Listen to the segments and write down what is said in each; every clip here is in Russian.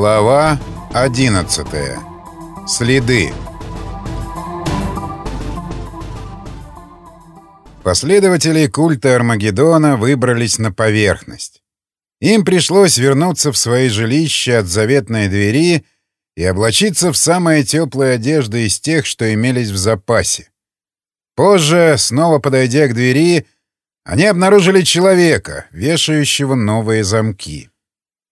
Глава 11. Следы. Последователи культа Армагеддона выбрались на поверхность. Им пришлось вернуться в свои жилища от заветной двери и облачиться в самые теплые одежды из тех, что имелись в запасе. Позже, снова подойдя к двери, они обнаружили человека, вешающего новые замки.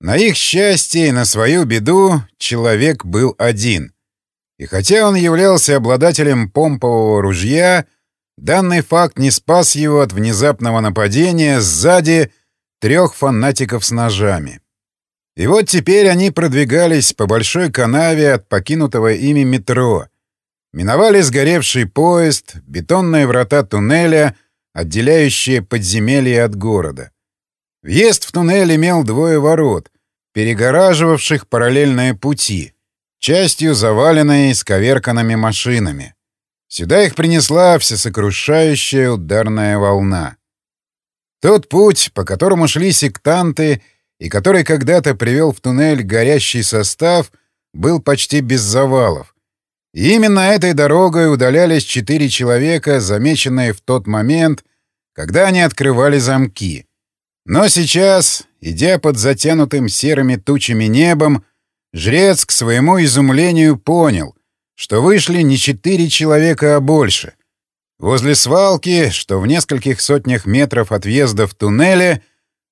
На их счастье и на свою беду человек был один. И хотя он являлся обладателем помпового ружья, данный факт не спас его от внезапного нападения сзади трех фанатиков с ножами. И вот теперь они продвигались по большой канаве от покинутого ими метро, миновали сгоревший поезд, бетонные врата туннеля, отделяющие подземелье от города. Въезд в туннель имел двое ворот, перегораживавших параллельные пути, частью заваленные сковерканными машинами. Сюда их принесла всесокрушающая ударная волна. Тот путь, по которому шли сектанты и который когда-то привел в туннель горящий состав, был почти без завалов. И именно этой дорогой удалялись четыре человека, замеченные в тот момент, когда они открывали замки. Но сейчас, идя под затянутым серыми тучами небом, жрец к своему изумлению понял, что вышли не четыре человека, а больше. Возле свалки, что в нескольких сотнях метров от въезда в туннеле,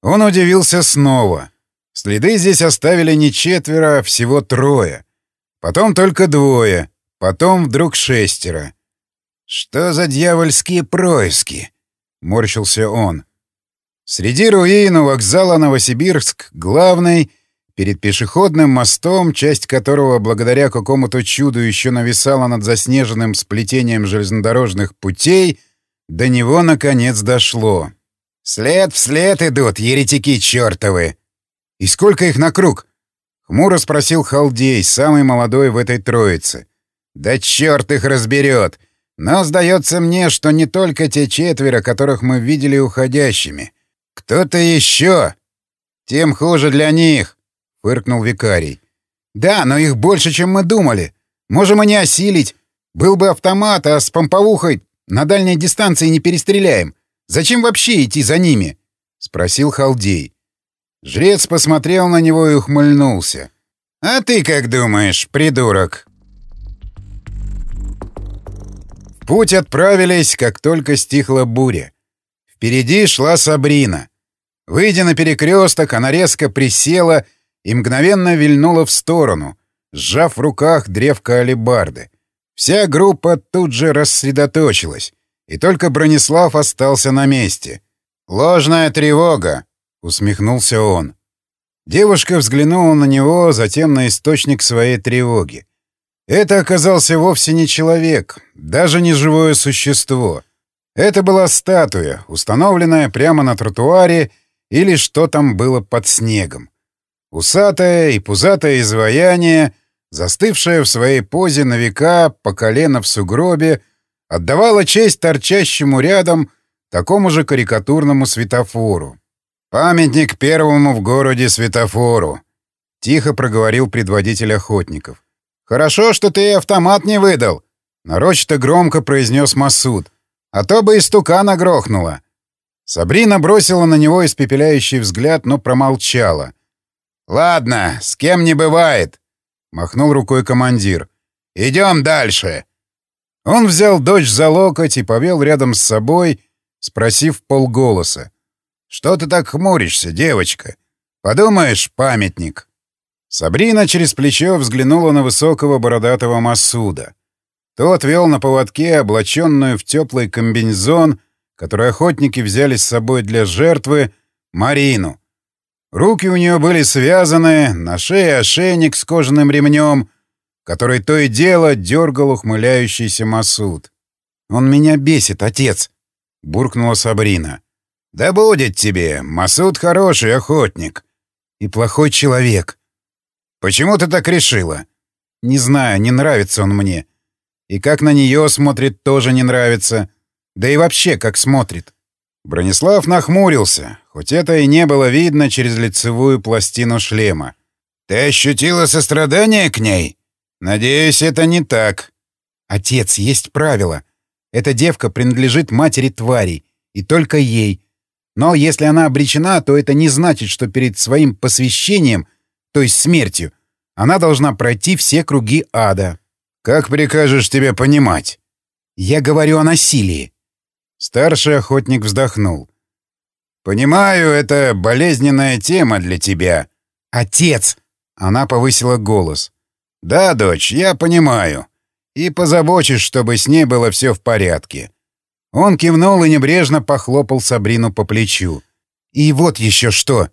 он удивился снова. Следы здесь оставили не четверо, а всего трое. Потом только двое, потом вдруг шестеро. «Что за дьявольские происки?» — морщился он. Среди руин у вокзала Новосибирск главный, перед пешеходным мостом, часть которого благодаря какому-то чуду еще нависала над заснеженным сплетением железнодорожных путей, до него наконец дошло. «След в след идут, еретики чертовы!» «И сколько их на круг?» — хмуро спросил Халдей, самый молодой в этой троице. «Да черт их разберет! Но сдается мне, что не только те четверо, которых мы видели уходящими. «Кто-то еще!» «Тем хуже для них!» — фыркнул викарий. «Да, но их больше, чем мы думали. Можем и не осилить. Был бы автомат, а с помповухой на дальней дистанции не перестреляем. Зачем вообще идти за ними?» — спросил Халдей. Жрец посмотрел на него и ухмыльнулся. «А ты как думаешь, придурок?» Путь отправились, как только стихла буря. Впереди шла Сабрина. Выйдя на перекресток, она резко присела и мгновенно вильнула в сторону, сжав в руках древко алебарды. Вся группа тут же рассредоточилась, и только Бронислав остался на месте. «Ложная тревога!» — усмехнулся он. Девушка взглянула на него, затем на источник своей тревоги. Это оказался вовсе не человек, даже не живое существо — это была статуя, установленная прямо на тротуаре или что там было под снегом. Усатое и пузатое изваяние, застывшее в своей позе на века по колено в сугробе, отдавало честь торчащему рядом такому же карикатурному светофору. «Памятник первому в городе светофору», — тихо проговорил предводитель охотников. «Хорошо, что ты автомат не выдал», — нарочито громко произнес Масуд. А то бы и стукана грохнула. Сабрина бросила на него испепеляющий взгляд, но промолчала. «Ладно, с кем не бывает», — махнул рукой командир. «Идем дальше». Он взял дочь за локоть и повел рядом с собой, спросив полголоса. «Что ты так хмуришься, девочка? Подумаешь, памятник». Сабрина через плечо взглянула на высокого бородатого Масуда. Тот вел на поводке облаченную в теплый комбинезон, который охотники взяли с собой для жертвы, Марину. Руки у нее были связаны, на шее ошейник с кожаным ремнем, который то и дело дергал ухмыляющийся Масуд. «Он меня бесит, отец!» — буркнула Сабрина. «Да будет тебе! Масуд хороший охотник!» «И плохой человек!» «Почему ты так решила?» «Не знаю, не нравится он мне. И как на нее смотрит, тоже не нравится. Да и вообще, как смотрит. Бронислав нахмурился, хоть это и не было видно через лицевую пластину шлема. Ты ощутила сострадание к ней? Надеюсь, это не так. Отец, есть правило. Эта девка принадлежит матери тварей, и только ей. Но если она обречена, то это не значит, что перед своим посвящением, то есть смертью, она должна пройти все круги ада. Как прикажешь тебе понимать? Я говорю о насилии. Старший охотник вздохнул. «Понимаю, это болезненная тема для тебя». «Отец!» — она повысила голос. «Да, дочь, я понимаю. И позабочусь, чтобы с ней было все в порядке». Он кивнул и небрежно похлопал Сабрину по плечу. «И вот еще что!»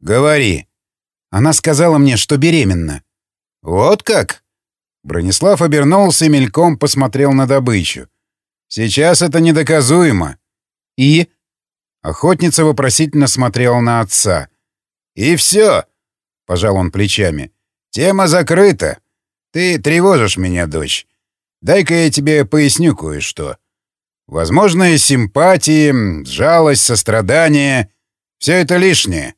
«Говори». Она сказала мне, что беременна. «Вот как?» Бронислав обернулся и мельком посмотрел на добычу. «Сейчас это недоказуемо». «И?» Охотница вопросительно смотрела на отца. «И все!» — пожал он плечами. «Тема закрыта. Ты тревожишь меня, дочь. Дай-ка я тебе поясню кое-что. Возможные симпатии, жалость, сострадание — все это лишнее.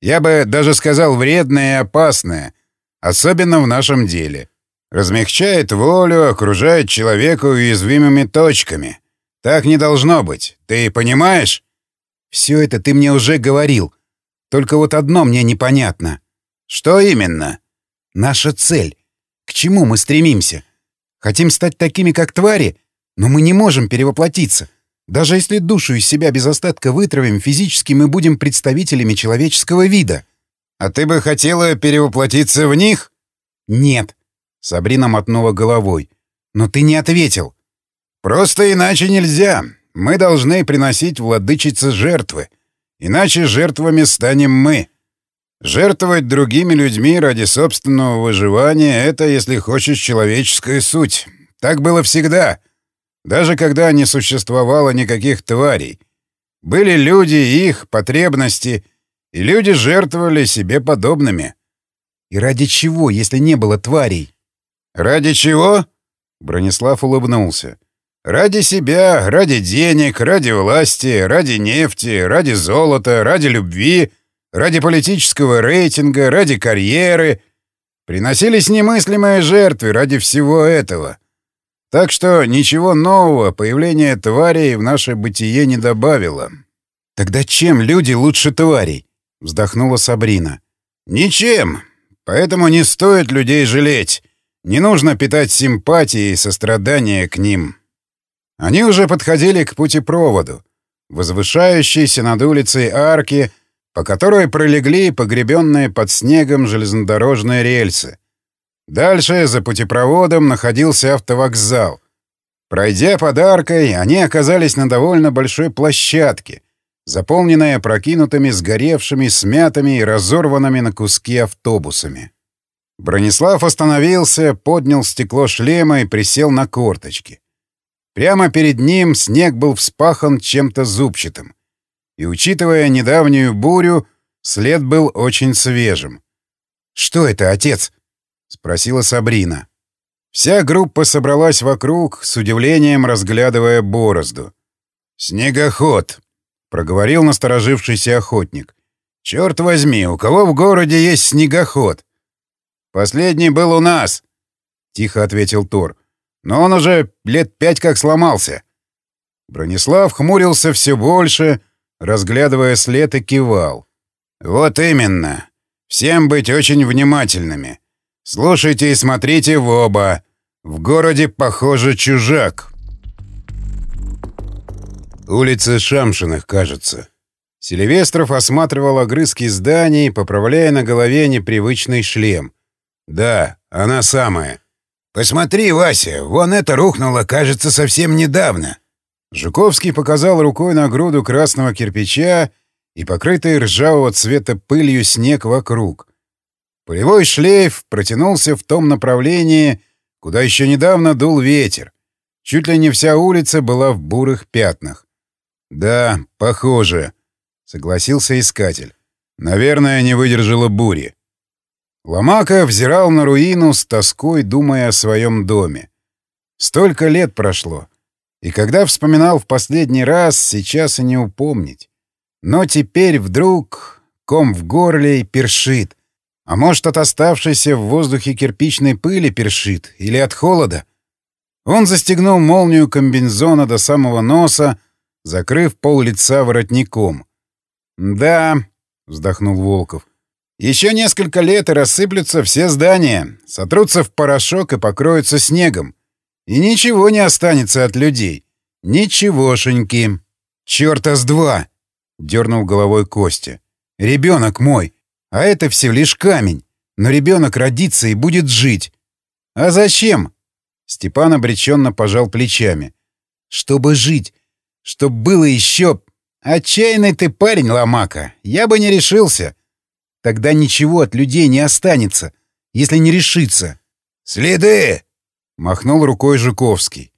Я бы даже сказал вредное и опасное, особенно в нашем деле. Размягчает волю, окружает человека уязвимыми точками. Так не должно быть. Ты понимаешь? Все это ты мне уже говорил. Только вот одно мне непонятно. Что именно? Наша цель. К чему мы стремимся? Хотим стать такими, как твари, но мы не можем перевоплотиться. Даже если душу из себя без остатка вытравим, физически мы будем представителями человеческого вида. А ты бы хотела перевоплотиться в них? Нет. Сабрина мотнула головой. Но ты не ответил. Просто иначе нельзя. Мы должны приносить владычице жертвы. Иначе жертвами станем мы. Жертвовать другими людьми ради собственного выживания — это, если хочешь, человеческая суть. Так было всегда. Даже когда не существовало никаких тварей. Были люди, их потребности, и люди жертвовали себе подобными. И ради чего, если не было тварей? Ради чего? Бронислав улыбнулся. Ради себя, ради денег, ради власти, ради нефти, ради золота, ради любви, ради политического рейтинга, ради карьеры. Приносились немыслимые жертвы ради всего этого. Так что ничего нового появление тварей в наше бытие не добавило. «Тогда чем люди лучше тварей?» — вздохнула Сабрина. «Ничем. Поэтому не стоит людей жалеть. Не нужно питать симпатии и сострадания к ним». Они уже подходили к путепроводу, возвышающейся над улицей арки, по которой пролегли погребенные под снегом железнодорожные рельсы. Дальше, за путепроводом, находился автовокзал. Пройдя под аркой, они оказались на довольно большой площадке, заполненной опрокинутыми, сгоревшими, смятыми и разорванными на куски автобусами. Бронислав остановился, поднял стекло шлема и присел на корточки. Прямо перед ним снег был вспахан чем-то зубчатым. И, учитывая недавнюю бурю, след был очень свежим. «Что это, отец?» — спросила Сабрина. Вся группа собралась вокруг, с удивлением разглядывая борозду. «Снегоход», — проговорил насторожившийся охотник. «Черт возьми, у кого в городе есть снегоход?» «Последний был у нас», — тихо ответил Тор. Но он уже лет пять как сломался. Бронислав хмурился все больше, разглядывая след и кивал. «Вот именно. Всем быть очень внимательными. Слушайте и смотрите в оба. В городе, похоже, чужак». Улица Шамшиных, кажется. Селивестров осматривал огрызки зданий, поправляя на голове непривычный шлем. «Да, она самая». «Посмотри, Вася, вон это рухнуло, кажется, совсем недавно». Жуковский показал рукой на груду красного кирпича и покрытый ржавого цвета пылью снег вокруг. Полевой шлейф протянулся в том направлении, куда еще недавно дул ветер. Чуть ли не вся улица была в бурых пятнах. «Да, похоже», — согласился искатель. «Наверное, не выдержала бури». Ломака взирал на руину с тоской, думая о своем доме. Столько лет прошло. И когда вспоминал в последний раз, сейчас и не упомнить. Но теперь вдруг ком в горле и першит. А может, от оставшейся в воздухе кирпичной пыли першит или от холода? Он застегнул молнию комбинзона до самого носа, закрыв пол лица воротником. «Да», — вздохнул Волков, — «еще несколько лет и рассыплются все здания, сотрутся в порошок и покроются снегом. И ничего не останется от людей. Ничегошеньки. Чёрта с два!» — дернул головой Костя. «Ребенок мой! А это всего лишь камень. Но ребенок родится и будет жить. А зачем?» Степан обреченно пожал плечами. «Чтобы жить. Чтоб было еще... Отчаянный ты парень, Ломака. Я бы не решился. Тогда ничего от людей не останется, если не решиться». «Следы!» — махнул рукой Жуковский.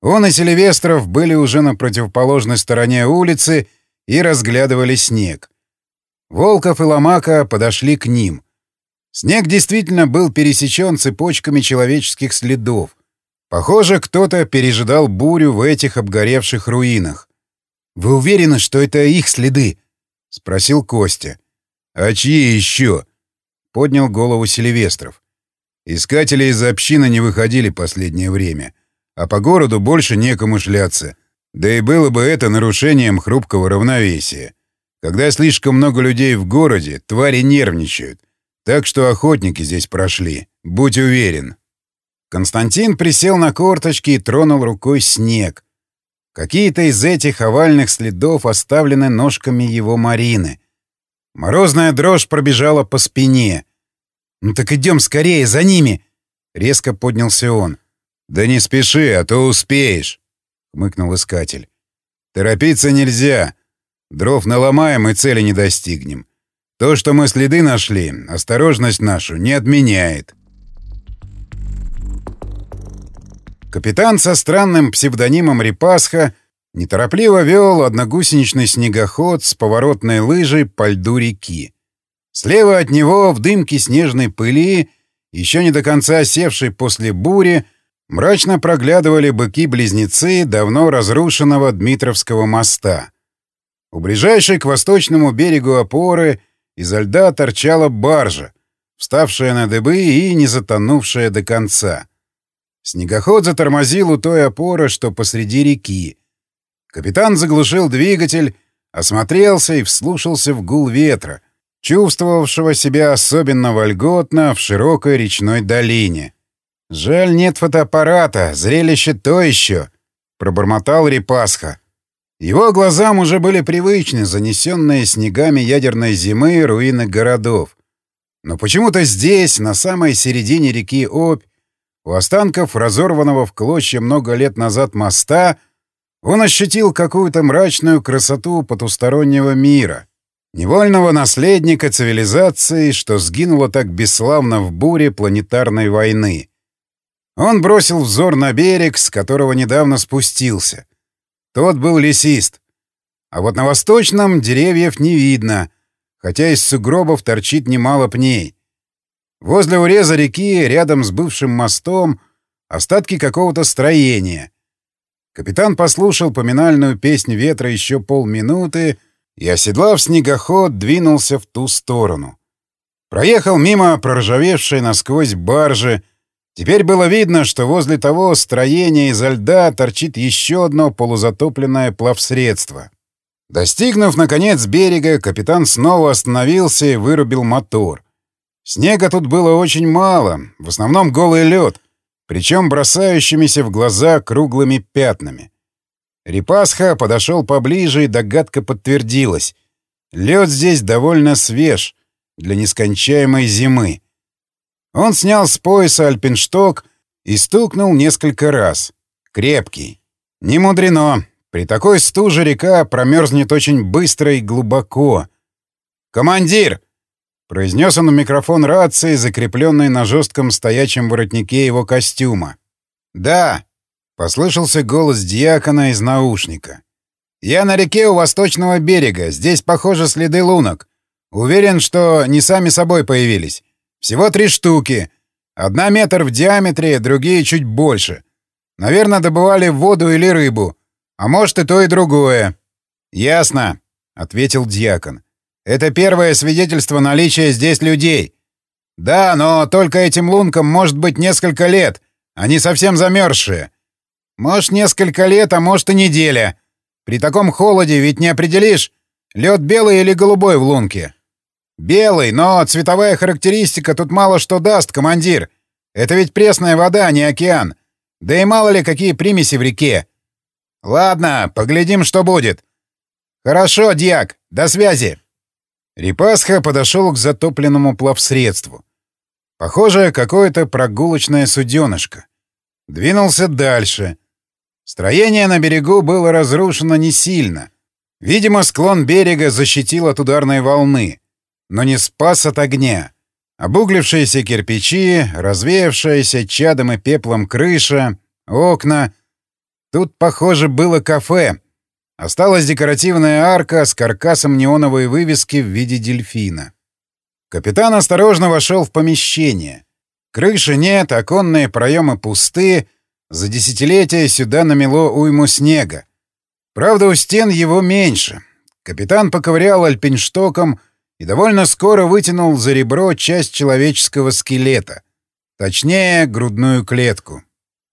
Он и Сильвестров были уже на противоположной стороне улицы и разглядывали снег. Волков и Ломака подошли к ним. Снег действительно был пересечен цепочками человеческих следов. Похоже, кто-то пережидал бурю в этих обгоревших руинах. «Вы уверены, что это их следы?» — спросил Костя. «А чьи еще?» — поднял голову Сильвестров. «Искатели из общины не выходили последнее время, а по городу больше некому шляться. Да и было бы это нарушением хрупкого равновесия. Когда слишком много людей в городе, твари нервничают. Так что охотники здесь прошли. Будь уверен. Константин присел на корточки и тронул рукой снег. Какие-то из этих овальных следов оставлены ножками его Марины. Морозная дрожь пробежала по спине. «Ну так идем скорее, за ними!» — резко поднялся он. «Да не спеши, а то успеешь!» — хмыкнул искатель. «Торопиться нельзя. Дров наломаем и цели не достигнем. То, что мы следы нашли, осторожность нашу не отменяет. Капитан со странным псевдонимом Репасха неторопливо вел одногусеничный снегоход с поворотной лыжей по льду реки. Слева от него, в дымке снежной пыли, еще не до конца севшей после бури, мрачно проглядывали быки-близнецы давно разрушенного Дмитровского моста. У ближайшей к восточному берегу опоры изо льда торчала баржа, вставшая на дыбы и не затонувшая до конца. Снегоход затормозил у той опоры, что посреди реки. Капитан заглушил двигатель, осмотрелся и вслушался в гул ветра, чувствовавшего себя особенно вольготно в широкой речной долине. «Жаль, нет фотоаппарата, зрелище то еще», — пробормотал Репасха. Его глазам уже были привычны занесенные снегами ядерной зимы руины городов. Но почему-то здесь, на самой середине реки Обь, у останков разорванного в клочья много лет назад моста, он ощутил какую-то мрачную красоту потустороннего мира, невольного наследника цивилизации, что сгинуло так бесславно в буре планетарной войны. Он бросил взор на берег, с которого недавно спустился — тот был лесист. А вот на восточном деревьев не видно, хотя из сугробов торчит немало пней. Возле уреза реки, рядом с бывшим мостом, остатки какого-то строения. Капитан послушал поминальную песнь ветра еще полминуты и, оседлав снегоход, двинулся в ту сторону. Проехал мимо проржавевшей насквозь баржи, Теперь было видно, что возле того строения изо льда торчит еще одно полузатопленное плавсредство. Достигнув, наконец, берега, капитан снова остановился и вырубил мотор. Снега тут было очень мало, в основном голый лед, причем бросающимися в глаза круглыми пятнами. Репасха подошел поближе, и догадка подтвердилась. Лед здесь довольно свеж для нескончаемой зимы. Он снял с пояса альпиншток и стукнул несколько раз. Крепкий. Не мудрено. При такой стуже река промерзнет очень быстро и глубоко. «Командир!» — произнес он в микрофон рации, закрепленной на жестком стоячем воротнике его костюма. «Да!» — послышался голос диакона из наушника. «Я на реке у восточного берега. Здесь, похоже, следы лунок. Уверен, что не сами собой появились. Всего три штуки. Одна метр в диаметре, другие чуть больше. Наверное, добывали воду или рыбу. А может, и то, и другое. «Ясно», — ответил дьякон. «Это первое свидетельство наличия здесь людей. «Да, но только этим лункам может быть несколько лет. Они совсем замерзшие. Может, несколько лет, а может и неделя. При таком холоде ведь не определишь, лед белый или голубой в лунке. Белый, но цветовая характеристика тут мало что даст, командир. Это ведь пресная вода, а не океан. Да и мало ли какие примеси в реке. Ладно, поглядим, что будет. Хорошо, Дьяк, до связи. Репасха подошел к затопленному плавсредству. Похоже, какое-то прогулочное суденышко. Двинулся дальше. Строение на берегу было разрушено не сильно. Видимо, склон берега защитил от ударной волны, но не спас от огня. Обуглившиеся кирпичи, развеявшаяся чадом и пеплом крыша, окна. Тут, похоже, было кафе. Осталась декоративная арка с каркасом неоновой вывески в виде дельфина. Капитан осторожно вошел в помещение. Крыши нет, оконные проемы пусты. За десятилетия сюда намело уйму снега. Правда, у стен его меньше. Капитан поковырял альпинштоком и довольно скоро вытянул за ребро часть человеческого скелета. Точнее, грудную клетку.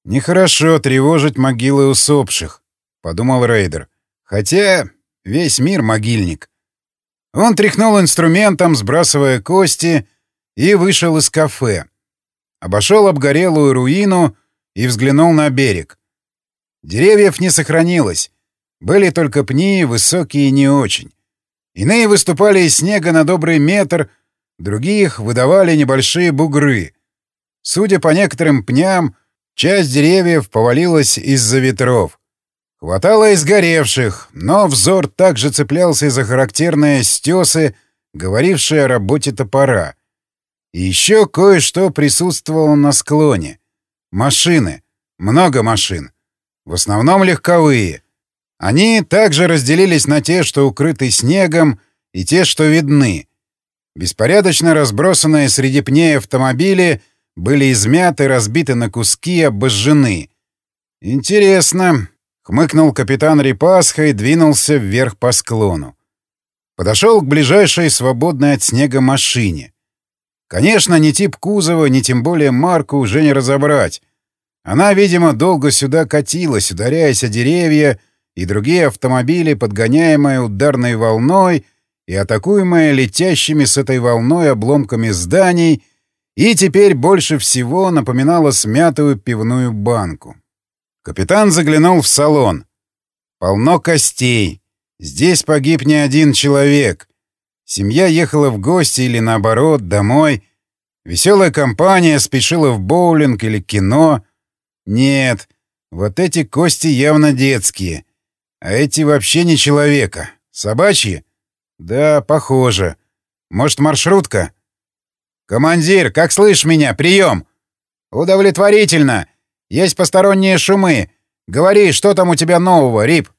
«Нехорошо тревожить могилы усопших», — подумал Рейдер. «Хотя весь мир могильник». Он тряхнул инструментом, сбрасывая кости, и вышел из кафе. Обошел обгорелую руину и взглянул на берег. Деревьев не сохранилось. Были только пни, высокие не очень. Иные выступали из снега на добрый метр, других выдавали небольшие бугры. Судя по некоторым пням, часть деревьев повалилась из-за ветров. Хватало изгоревших, но взор также цеплялся за характерные стесы, говорившие о работе топора. И еще кое-что присутствовало на склоне. Машины. Много машин. В основном легковые. Они также разделились на те, что укрыты снегом, и те, что видны. Беспорядочно разбросанные среди пней автомобили были измяты, разбиты на куски и обожжены. «Интересно», — хмыкнул капитан Репасха и двинулся вверх по склону. Подошел к ближайшей свободной от снега машине. Конечно, ни тип кузова, ни тем более марку уже не разобрать. Она, видимо, долго сюда катилась, ударяясь о деревья, и другие автомобили, подгоняемые ударной волной и атакуемые летящими с этой волной обломками зданий, и теперь больше всего напоминала смятую пивную банку. Капитан заглянул в салон. Полно костей. Здесь погиб не один человек. Семья ехала в гости или, наоборот, домой. Веселая компания спешила в боулинг или кино. Нет, вот эти кости явно детские — а эти вообще не человека. Собачьи? Да, похоже. Может, маршрутка? Командир, как слышишь меня? Прием! Удовлетворительно. Есть посторонние шумы. Говори, что там у тебя нового, Рип?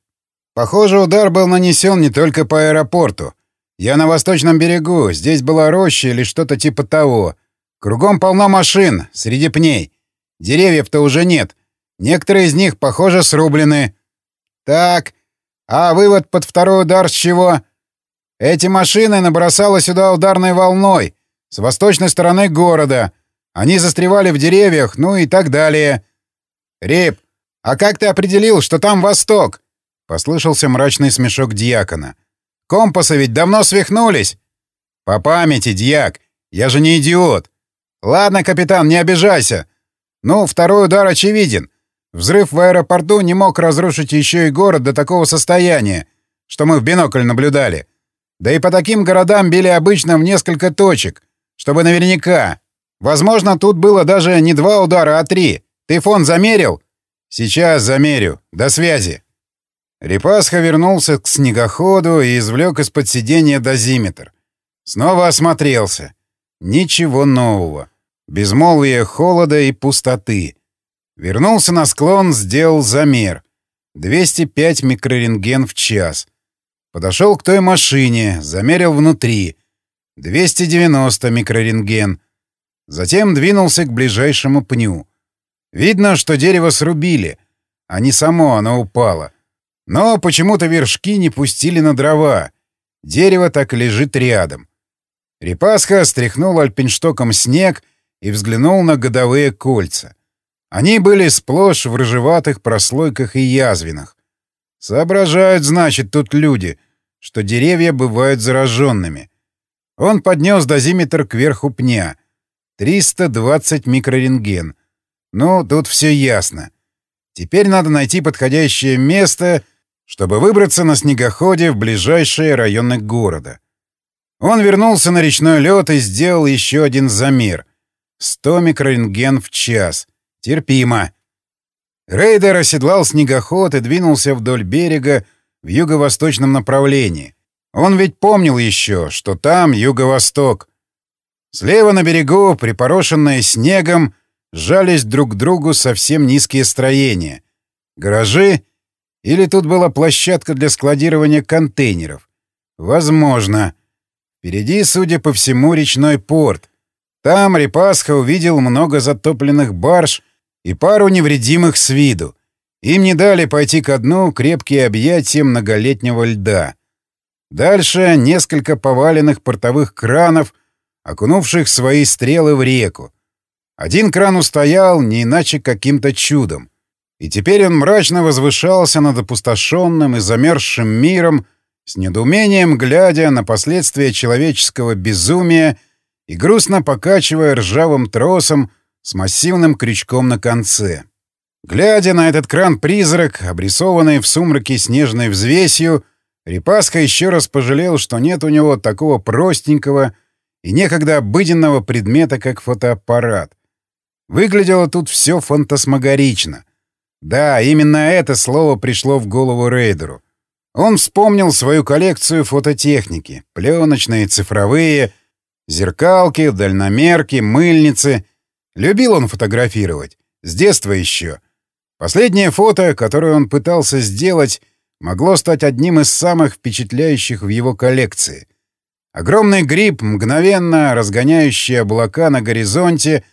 Похоже, удар был нанесен не только по аэропорту. Я на восточном берегу, здесь была роща или что-то типа того. Кругом полно машин, среди пней. Деревьев-то уже нет. Некоторые из них, похоже, срублены. Так, а вывод под второй удар с чего? Эти машины набросало сюда ударной волной, с восточной стороны города. Они застревали в деревьях, ну и так далее. Рип, а как ты определил, что там восток? Послышался мрачный смешок дьякона. Компасы ведь давно свихнулись. По памяти, дьяк, я же не идиот. Ладно, капитан, не обижайся. Ну, второй удар очевиден. Взрыв в аэропорту не мог разрушить еще и город до такого состояния, что мы в бинокль наблюдали. Да и по таким городам били обычно в несколько точек, чтобы наверняка. Возможно, тут было даже не два удара, а три. Ты фон замерил? Сейчас замерю. До связи. Репасха вернулся к снегоходу и извлек из-под сиденья дозиметр. Снова осмотрелся. Ничего нового. Безмолвие холода и пустоты. Вернулся на склон, сделал замер. 205 микрорентген в час. Подошел к той машине, замерил внутри. 290 микрорентген. Затем двинулся к ближайшему пню. Видно, что дерево срубили, а не само оно упало. Но почему-то вершки не пустили на дрова. Дерево так и лежит рядом. Репасха стряхнул альпинштоком снег и взглянул на годовые кольца. Они были сплошь в рыжеватых прослойках и язвинах. Соображают, значит, тут люди, что деревья бывают зараженными. Он поднес дозиметр кверху пня. 320 микрорентген. Ну, тут все ясно. Теперь надо найти подходящее место, чтобы выбраться на снегоходе в ближайшие районы города. Он вернулся на речной лед и сделал еще один замер. 100 микрорентген в час. Терпимо. Рейдер оседлал снегоход и двинулся вдоль берега в юго-восточном направлении. Он ведь помнил еще, что там юго-восток. Слева на берегу, припорошенные снегом, сжались друг к другу совсем низкие строения. Гаражи? Или тут была площадка для складирования контейнеров? Возможно. Впереди, судя по всему, речной порт. Там Репасха увидел много затопленных барж и пару невредимых с виду. Им не дали пойти ко дну крепкие объятия многолетнего льда. Дальше несколько поваленных портовых кранов, окунувших свои стрелы в реку. Один кран устоял не иначе каким-то чудом. И теперь он мрачно возвышался над опустошенным и замерзшим миром, с недоумением глядя на последствия человеческого безумия и грустно покачивая ржавым тросом с массивным крючком на конце. Глядя на этот кран-призрак, обрисованный в сумраке снежной взвесью, Репаска еще раз пожалел, что нет у него такого простенького и некогда обыденного предмета, как фотоаппарат. Выглядело тут все фантасмагорично. Да, именно это слово пришло в голову Рейдеру. Он вспомнил свою коллекцию фототехники — пленочные, цифровые, зеркалки, дальномерки, мыльницы. Любил он фотографировать. С детства еще. Последнее фото, которое он пытался сделать, могло стать одним из самых впечатляющих в его коллекции. Огромный гриб, мгновенно разгоняющий облака на горизонте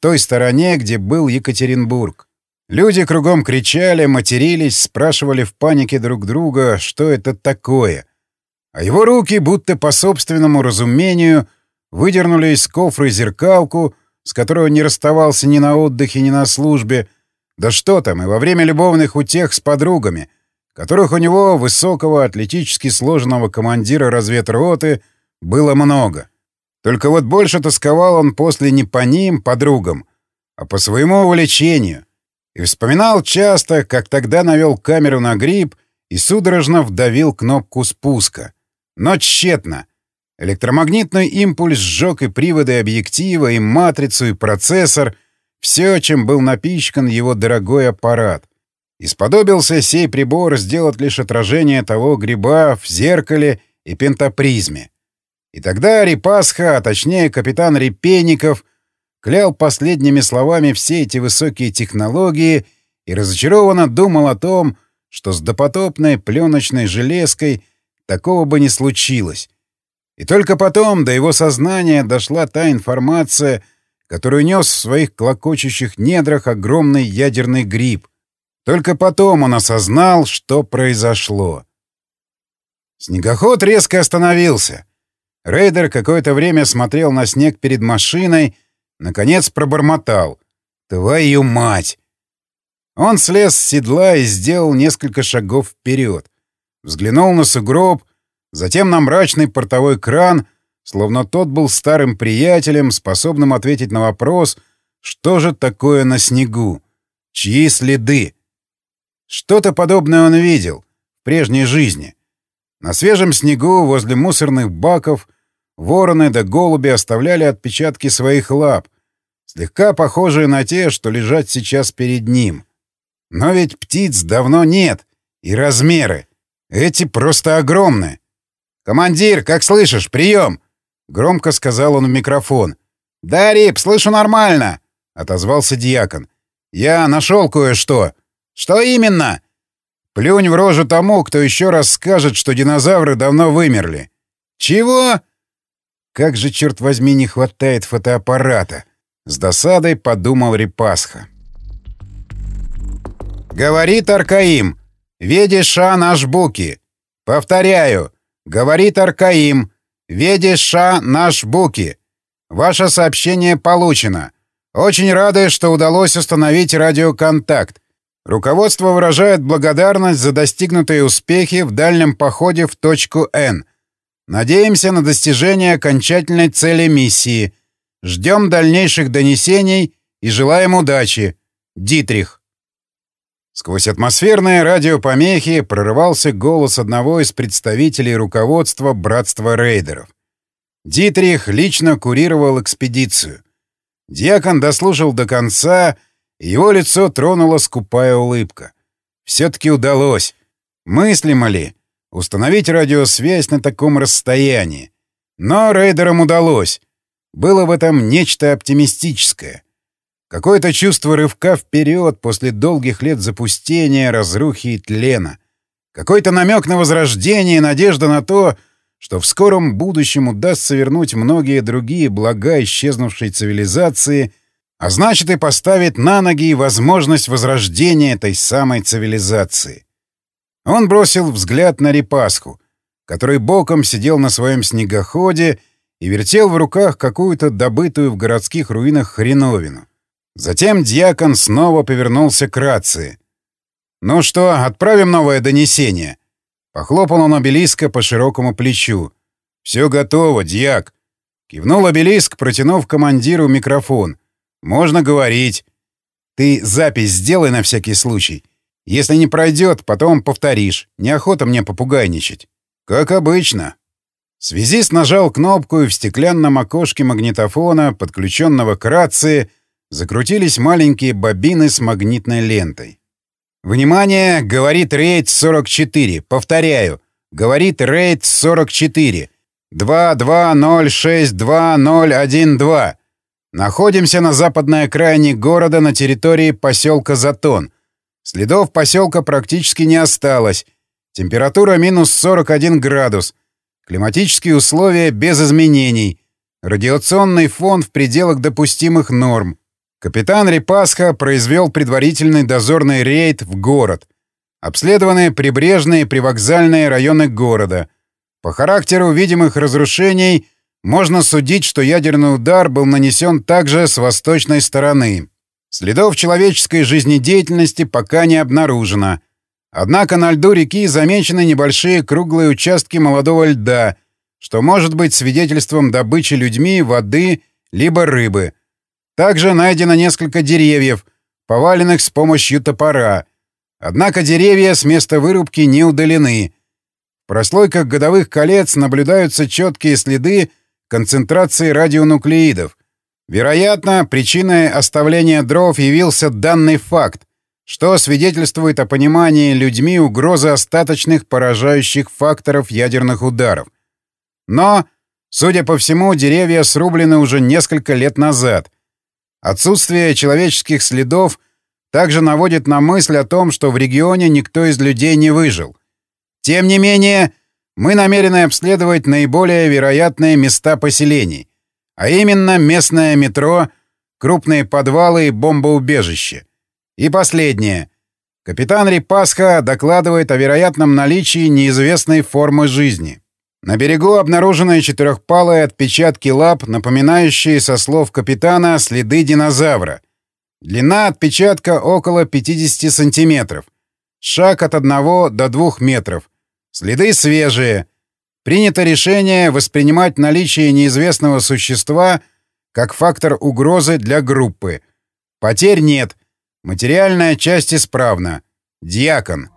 той стороне, где был Екатеринбург. Люди кругом кричали, матерились, спрашивали в панике друг друга, что это такое. А его руки, будто по собственному разумению, выдернули из кофры зеркалку, с которой он не расставался ни на отдыхе, ни на службе. Да что там, и во время любовных утех с подругами, которых у него, высокого, атлетически сложенного командира разведроты, было много. Только вот больше тосковал он после не по ним, подругам, а по своему увлечению — и вспоминал часто, как тогда навел камеру на гриб и судорожно вдавил кнопку спуска. Но тщетно. Электромагнитный импульс сжег и приводы объектива, и матрицу, и процессор — все, чем был напичкан его дорогой аппарат. Исподобился сей прибор сделать лишь отражение того гриба в зеркале и пентапризме. И тогда Репасха, а точнее капитан Репейников, клял последними словами все эти высокие технологии и разочарованно думал о том, что с допотопной пленочной железкой такого бы не случилось. И только потом до его сознания дошла та информация, которую нес в своих клокочущих недрах огромный ядерный гриб. Только потом он осознал, что произошло. Снегоход резко остановился. Рейдер какое-то время смотрел на снег перед машиной, Наконец пробормотал. «Твою мать!» Он слез с седла и сделал несколько шагов вперед. Взглянул на сугроб, затем на мрачный портовой кран, словно тот был старым приятелем, способным ответить на вопрос, что же такое на снегу, чьи следы. Что-то подобное он видел в прежней жизни. На свежем снегу возле мусорных баков — Вороны да голуби оставляли отпечатки своих лап, слегка похожие на те, что лежат сейчас перед ним. Но ведь птиц давно нет, и размеры. Эти просто огромные. «Командир, как слышишь, прием!» — громко сказал он в микрофон. «Да, Рип, слышу нормально!» — отозвался дьякон. «Я нашел кое-что». «Что именно?» «Плюнь в рожу тому, кто еще раз скажет, что динозавры давно вымерли». «Чего?» Как же, черт возьми, не хватает фотоаппарата? С досадой подумал Репасха. Говорит Аркаим. Веди ша наш буки. Повторяю. Говорит Аркаим. Веди Ша наш Буки. Ваше сообщение получено. Очень рады, что удалось установить радиоконтакт. Руководство выражает благодарность за достигнутые успехи в дальнем походе в точку Н. Надеемся на достижение окончательной цели миссии. Ждем дальнейших донесений и желаем удачи. Дитрих. Сквозь атмосферные радиопомехи прорывался голос одного из представителей руководства Братства рейдеров. Дитрих лично курировал экспедицию. Дьякон дослушал до конца, его лицо тронула скупая улыбка. Все-таки удалось. Мыслимо ли? Установить радиосвязь на таком расстоянии. Но рейдерам удалось. Было в этом нечто оптимистическое. Какое-то чувство рывка вперед после долгих лет запустения, разрухи и тлена. Какой-то намек на возрождение и надежда на то, что в скором будущем удастся вернуть многие другие блага исчезнувшей цивилизации, а значит и поставить на ноги возможность возрождения этой самой цивилизации. Он бросил взгляд на Репаску, который боком сидел на своем снегоходе и вертел в руках какую-то добытую в городских руинах хреновину. Затем дьякон снова повернулся к рации. «Ну что, отправим новое донесение?» Похлопал он обелиска по широкому плечу. «Все готово, дьяк!» Кивнул обелиск, протянув командиру микрофон. «Можно говорить. Ты запись сделай на всякий случай. Если не пройдет, потом повторишь. Неохота мне попугайничать. Как обычно. Связист нажал кнопку, и в стеклянном окошке магнитофона, подключенного к рации, закрутились маленькие бобины с магнитной лентой. «Внимание!» — говорит рейд 44. Повторяю. Говорит рейд 44. 22062012. Находимся на западной окраине города на территории поселка Затон — Следов поселка практически не осталось. Температура минус 41 градус. Климатические условия без изменений. Радиационный фон в пределах допустимых норм. Капитан Репасха произвел предварительный дозорный рейд в город. Обследованы прибрежные и привокзальные районы города. По характеру видимых разрушений можно судить, что ядерный удар был нанесен также с восточной стороны. Следов человеческой жизнедеятельности пока не обнаружено. Однако на льду реки замечены небольшие круглые участки молодого льда, что может быть свидетельством добычи людьми воды либо рыбы. Также найдено несколько деревьев, поваленных с помощью топора. Однако деревья с места вырубки не удалены. В прослойках годовых колец наблюдаются четкие следы концентрации радионуклеидов, Вероятно, причиной оставления дров явился данный факт, что свидетельствует о понимании людьми угрозы остаточных поражающих факторов ядерных ударов. Но, судя по всему, деревья срублены уже несколько лет назад. Отсутствие человеческих следов также наводит на мысль о том, что в регионе никто из людей не выжил. Тем не менее, мы намерены обследовать наиболее вероятные места поселений а именно местное метро, крупные подвалы и бомбоубежище. И последнее. Капитан Рипасха докладывает о вероятном наличии неизвестной формы жизни. На берегу обнаружены четырехпалые отпечатки лап, напоминающие, со слов капитана, следы динозавра. Длина отпечатка около 50 сантиметров. Шаг от 1 до 2 метров. Следы свежие. Принято решение воспринимать наличие неизвестного существа как фактор угрозы для группы. Потерь нет. Материальная часть исправна. Диакон.